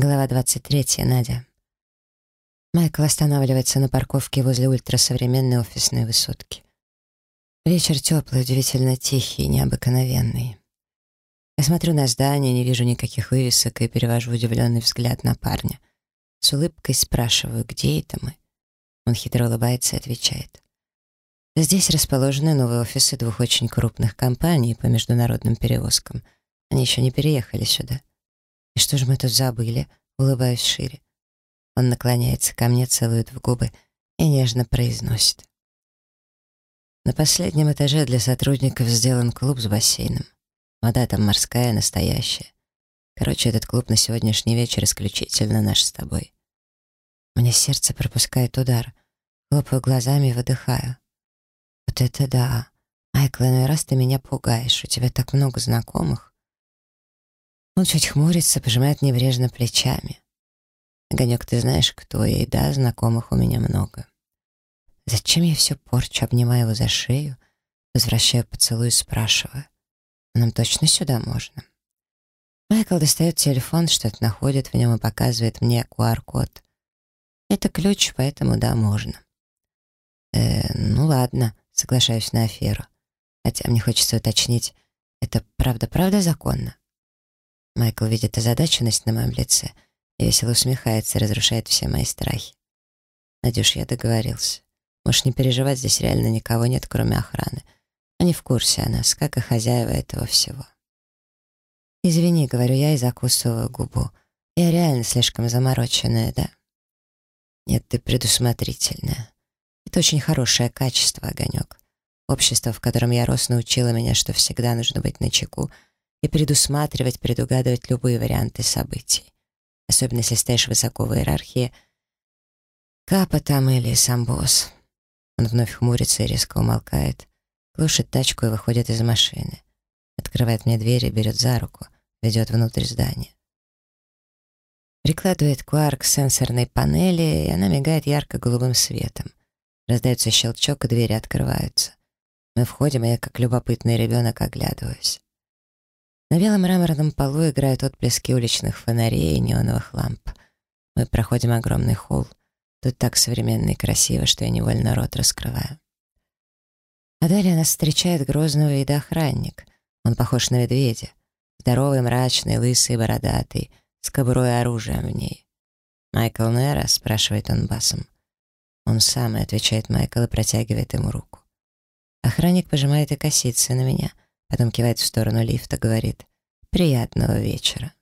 Глава 23. Надя. Майкл останавливается на парковке возле ультрасовременной офисной высотки. Вечер теплый, удивительно тихий, необыкновенный. Я смотрю на здание, не вижу никаких вывесок и перевожу удивленный взгляд на парня. С улыбкой спрашиваю, где это мы? Он хитро улыбается и отвечает. Здесь расположены новые офисы двух очень крупных компаний по международным перевозкам. Они еще не переехали сюда. И что же мы тут забыли? Улыбаюсь шире. Он наклоняется ко мне, целует в губы и нежно произносит. На последнем этаже для сотрудников сделан клуб с бассейном. Вода там морская, настоящая. Короче, этот клуб на сегодняшний вечер исключительно наш с тобой. Мне сердце пропускает удар. Хлопаю глазами и выдыхаю. Вот это да. Майкл, иной раз ты меня пугаешь. У тебя так много знакомых. Он чуть хмурится, пожимает небрежно плечами. «Огонек, ты знаешь, кто я, и да, знакомых у меня много». Зачем я все порчу, обнимаю его за шею, возвращаю поцелуй и спрашиваю. «Нам точно сюда можно?» Майкл достает телефон, что-то находит в нем и показывает мне QR-код. Это ключ, поэтому да, можно. Э, ну ладно, соглашаюсь на аферу. Хотя мне хочется уточнить, это правда-правда законно? Майкл видит озадаченность на моем лице и весело усмехается, разрушает все мои страхи. Надюш, я договорился. Можешь не переживать, здесь реально никого нет, кроме охраны. Они в курсе о нас, как и хозяева этого всего. «Извини», — говорю я и закусываю губу. «Я реально слишком замороченная, да?» «Нет, ты предусмотрительная. Это очень хорошее качество, Огонек. Общество, в котором я рос, научило меня, что всегда нужно быть начеку, и предусматривать, предугадывать любые варианты событий. Особенно если стоишь высоко в иерархии. Капа там или сам босс. Он вновь хмурится и резко умолкает, глушит тачку и выходит из машины. Открывает мне дверь и берет за руку, ведет внутрь здания. Прикладывает QR к сенсорной панели, и она мигает ярко-голубым светом. Раздается щелчок, и двери открываются. Мы входим, и я, как любопытный ребенок, оглядываюсь. На белом мраморном полу играют отблески уличных фонарей и неоновых ламп. Мы проходим огромный холл. Тут так современно и красиво, что я невольно рот раскрываю. А далее нас встречает грозного вида охранник. Он похож на медведя. Здоровый, мрачный, лысый, бородатый, с кобурой и оружием в ней. «Майкл Нера?» — спрашивает он басом. «Он самый», — отвечает Майкл и протягивает ему руку. Охранник пожимает и косится на меня — Потом кивает в сторону лифта, говорит «Приятного вечера».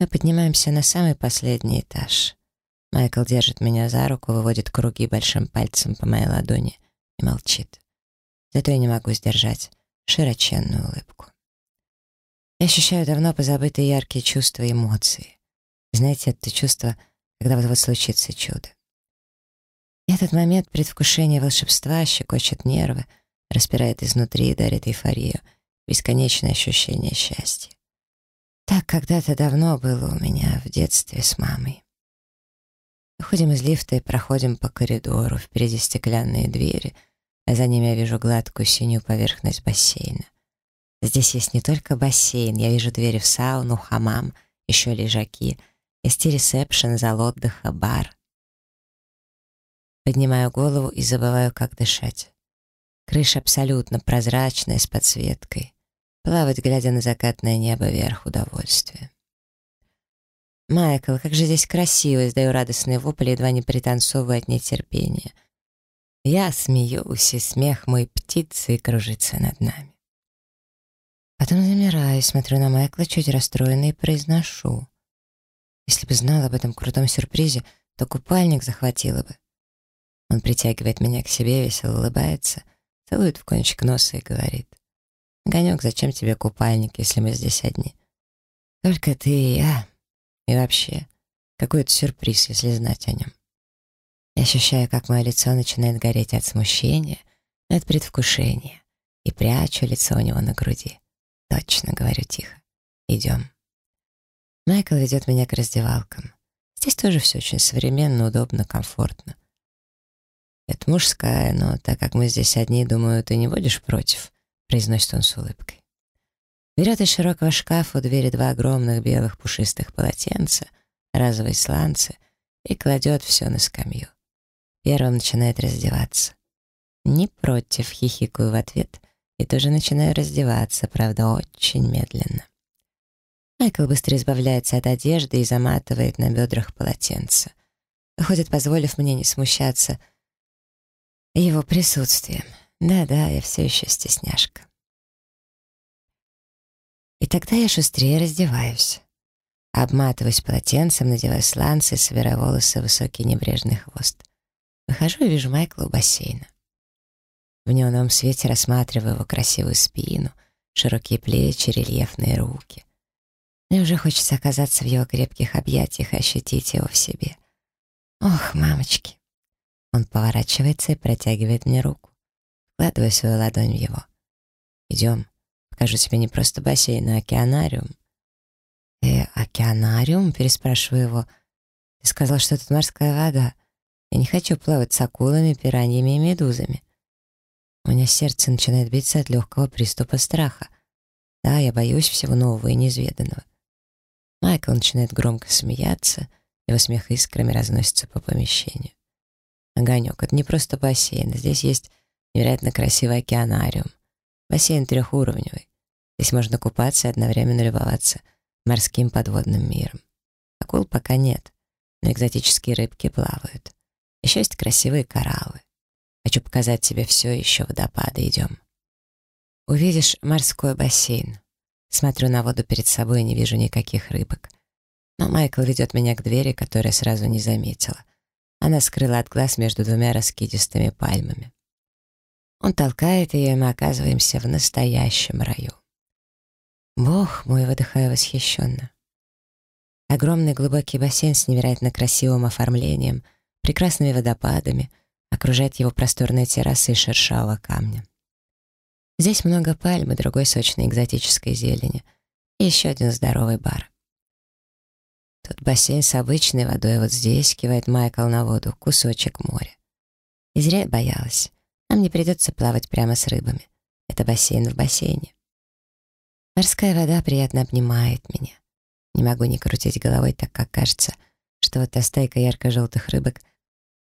Мы поднимаемся на самый последний этаж. Майкл держит меня за руку, выводит круги большим пальцем по моей ладони и молчит. Зато я не могу сдержать широченную улыбку. Я ощущаю давно позабытые яркие чувства и эмоции. Знаете, это чувство, когда вот-вот случится чудо. И этот момент предвкушения волшебства щекочет нервы, распирает изнутри и дарит эйфорию, бесконечное ощущение счастья. Так когда-то давно было у меня в детстве с мамой. Выходим из лифта и проходим по коридору, впереди стеклянные двери, а за ними я вижу гладкую синюю поверхность бассейна. Здесь есть не только бассейн, я вижу двери в сауну, хамам, еще лежаки, есть и ресепшн, зал отдыха, бар. Поднимаю голову и забываю, как дышать. Крыша абсолютно прозрачная, с подсветкой. Плавать, глядя на закатное небо, вверх удовольствие. «Майкл, как же здесь красиво!» — издаю радостный вопль, едва не пританцовывая от нетерпения. Я смеюсь, и смех мой птицы кружится над нами. Потом замираю, смотрю на Майкла чуть расстроенно и произношу. Если бы знал об этом крутом сюрпризе, то купальник захватила бы. Он притягивает меня к себе, весело улыбается — целует в кончик носа и говорит. «Огонек, зачем тебе купальник, если мы здесь одни? Только ты и я. И вообще, какой это сюрприз, если знать о нем». Я ощущаю, как мое лицо начинает гореть от смущения, от предвкушения, и прячу лицо у него на груди. «Точно», — говорю тихо. «Идем». Майкл ведет меня к раздевалкам. Здесь тоже все очень современно, удобно, комфортно. «Это мужская, но так как мы здесь одни, думаю, ты не будешь против», — произносит он с улыбкой. Берет из широкого шкафа у двери два огромных белых пушистых полотенца, разовые сланцы и кладет все на скамью. Первым начинает раздеваться. Не против, хихикаю в ответ и тоже начинаю раздеваться, правда, очень медленно. Майкл быстро избавляется от одежды и заматывает на бедрах полотенце. Выходит, позволив мне не смущаться его присутствием. Да-да, я все еще стесняшка. И тогда я шустрее раздеваюсь. Обматываюсь полотенцем, надеваю сланцы, собираю волосы в высокий небрежный хвост. Выхожу и вижу Майкла у бассейна. В неоновом свете рассматриваю его красивую спину, широкие плечи, рельефные руки. Мне уже хочется оказаться в его крепких объятиях и ощутить его в себе. Ох, мамочки! Он поворачивается и протягивает мне руку. Вкладываю свою ладонь в его. «Идем. Покажу тебе не просто бассейн, а океанариум». «Э, океанариум?» — переспрашиваю его. «Ты сказал, что тут морская вода. Я не хочу плавать с акулами, пираньями и медузами». У меня сердце начинает биться от легкого приступа страха. Да, я боюсь всего нового и неизведанного. Майкл начинает громко смеяться, его смех искрами разносится по помещению. Огонек — это не просто бассейн, здесь есть невероятно красивый океанариум. Бассейн трехуровневый. Здесь можно купаться и одновременно любоваться морским подводным миром. Акул пока нет, но экзотические рыбки плавают. Еще есть красивые кораллы. Хочу показать тебе все, еще водопады идем. Увидишь морской бассейн. Смотрю на воду перед собой и не вижу никаких рыбок. Но Майкл ведет меня к двери, которую сразу не заметила. Она скрыла от глаз между двумя раскидистыми пальмами. Он толкает ее, и мы оказываемся в настоящем раю. Бог мой, выдыхаю восхищенно. Огромный глубокий бассейн с невероятно красивым оформлением, прекрасными водопадами, окружает его просторная терраса из шершавого камня. Здесь много пальм и другой сочной экзотической зелени. И еще один здоровый бар. Тут бассейн с обычной водой, вот здесь, кивает Майкл на воду, кусочек моря. И зря я боялась. Нам не придется плавать прямо с рыбами. Это бассейн в бассейне. Морская вода приятно обнимает меня. Не могу не крутить головой, так как кажется, что вот та стайка ярко-желтых рыбок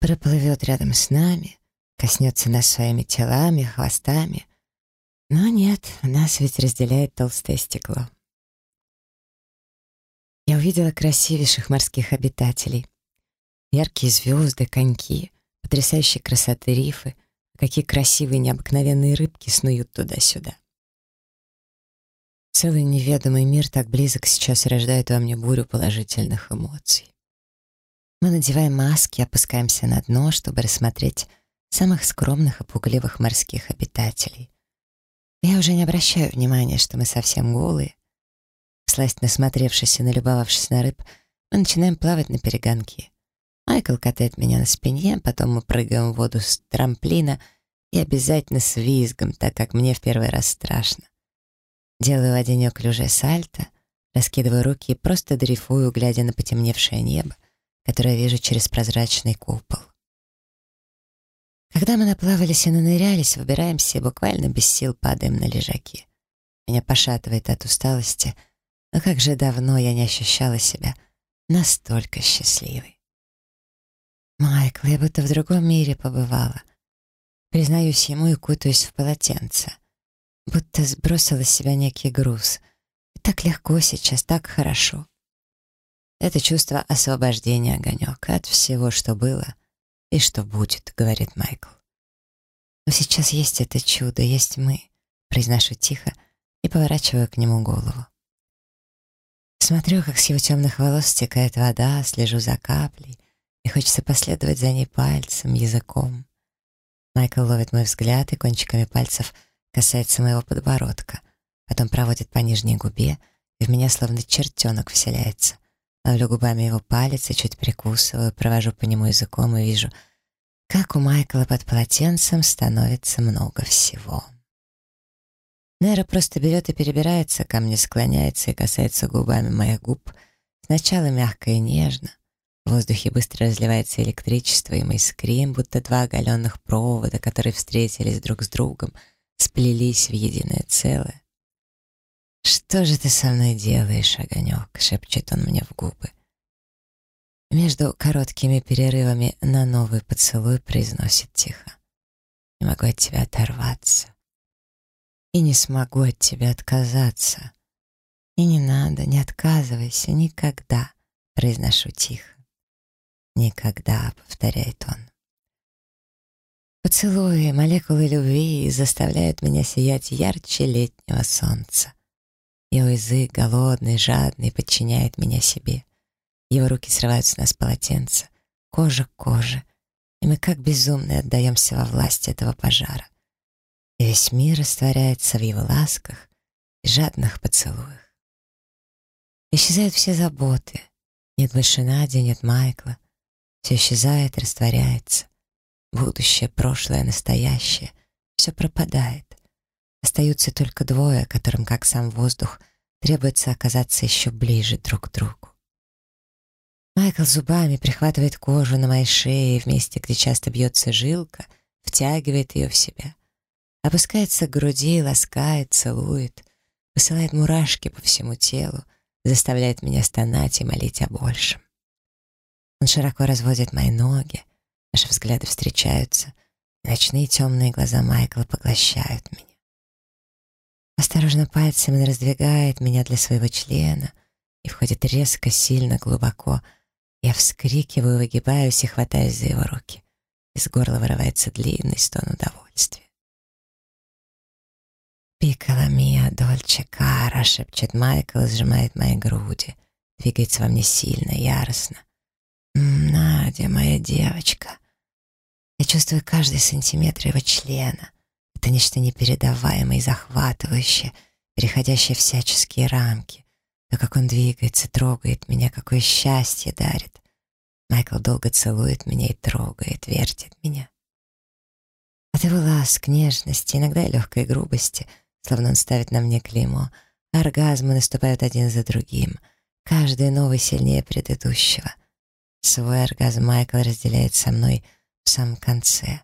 проплывет рядом с нами, коснется нас своими телами, хвостами. Но нет, нас ведь разделяет толстое стекло. Увидела красивейших морских обитателей. Яркие звезды, коньки, потрясающей красоты рифы, какие красивые необыкновенные рыбки снуют туда-сюда. Целый неведомый мир так близок сейчас рождает во мне бурю положительных эмоций. Мы надеваем маски, опускаемся на дно, чтобы рассмотреть самых скромных и пугливых морских обитателей. Я уже не обращаю внимания, что мы совсем голые. Сласть насмотревшись и налюбовавшись на рыб, мы начинаем плавать на перегонки. Майкл катает меня на спине, потом мы прыгаем в воду с трамплина и обязательно с визгом, так как мне в первый раз страшно. Делаю воде неуклюжее сальто, раскидываю руки и просто дрейфую, глядя на потемневшее небо, которое вижу через прозрачный купол. Когда мы наплавались и нанырялись, выбираемся и буквально без сил падаем на лежаки. Меня пошатывает от усталости, но как же давно я не ощущала себя настолько счастливой. Майкл, я будто в другом мире побывала. Признаюсь ему и кутаюсь в полотенце — будто сбросила с себя некий груз. И так легко сейчас, так хорошо. Это чувство освобождения, огонек, от всего, что было и что будет, говорит Майкл. Но сейчас есть это чудо, есть мы, произношу тихо и поворачиваю к нему голову. Смотрю, как с его темных волос стекает вода, слежу за каплей, и хочется последовать за ней пальцем, языком. Майкл ловит мой взгляд и кончиками пальцев — касается моего подбородка, потом проводит по нижней губе, и в меня словно чертенок вселяется. Ловлю губами его палец и чуть прикусываю, провожу по нему языком и вижу, как у Майкла под полотенцем становится много всего. Нера просто берет и перебирается ко мне, склоняется и касается губами моих губ. Сначала мягко и нежно. В воздухе быстро разливается электричество, и мы искрим, будто два оголенных провода, которые встретились друг с другом — сплелись в единое целое. «Что же ты со мной делаешь, огонек?» — шепчет он мне в губы. Между короткими перерывами на новый поцелуй произносит тихо. «Не могу от тебя оторваться. И не смогу от тебя отказаться. И не надо, не отказывайся никогда», — произношу тихо. «Никогда», — повторяет он. Поцелуи, молекулы любви заставляют меня сиять ярче летнего солнца. Его язык, голодный, жадный, подчиняет меня себе. Его руки срываются с нас полотенца, кожа к коже, и мы как безумные отдаемся во власть этого пожара. И весь мир растворяется в его ласках и жадных поцелуях. Исчезают все заботы. Нет больше Нади, нет Майкла. Все исчезает, растворяется. Будущее, прошлое, настоящее. Все пропадает. Остаются только двое, которым, как сам воздух, требуется оказаться еще ближе друг к другу. Майкл зубами прихватывает кожу на моей шее в месте, где часто бьется жилка, втягивает ее в себя. Опускается к груди, ласкает, целует, посылает мурашки по всему телу, заставляет меня стонать и молить о большем. Он широко разводит мои ноги, наши взгляды встречаются, и ночные темные глаза Майкла поглощают меня. Осторожно пальцами он раздвигает меня для своего члена и входит резко, сильно, глубоко — я вскрикиваю, выгибаюсь и хватаюсь за его руки. Из горла вырывается длинный стон удовольствия. «Пикала мия, дольче кара», — шепчет Майкл сжимает мои груди. Двигается во мне сильно, яростно. «Надя, моя девочка». Я чувствую каждый сантиметр его члена. Это нечто непередаваемое и захватывающее, переходящее всяческие рамки. То, как он двигается, трогает меня, какое счастье дарит. Майкл долго целует меня и трогает, вертит меня. От его ласк, нежности, иногда и легкой грубости, словно он ставит на мне клеймо, оргазмы наступают один за другим, каждый новый сильнее предыдущего. Свой оргазм Майкл разделяет со мной в самом конце,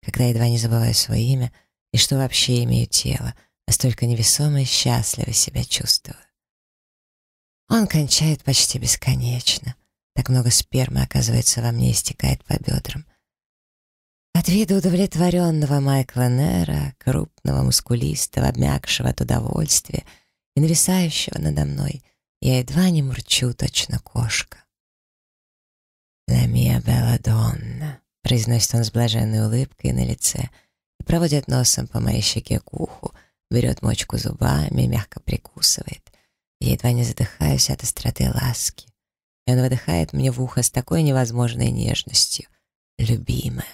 когда едва не забываю свое имя и что вообще имею тело, настолько невесомо и счастливо себя чувствую. Он кончает почти бесконечно. Так много спермы, оказывается, во мне истекает по бедрам. От вида удовлетворенного Майкла Нера, крупного, мускулистого, обмякшего от удовольствия и нависающего надо мной, я едва не мурчу, точно кошка. «La mia bella donna», — произносит он с блаженной улыбкой на лице и проводит носом по моей щеке к уху, берет мочку зубами мягко прикусывает. Я едва не задыхаюсь от остроты ласки. И он выдыхает мне в ухо с такой невозможной нежностью. Любимая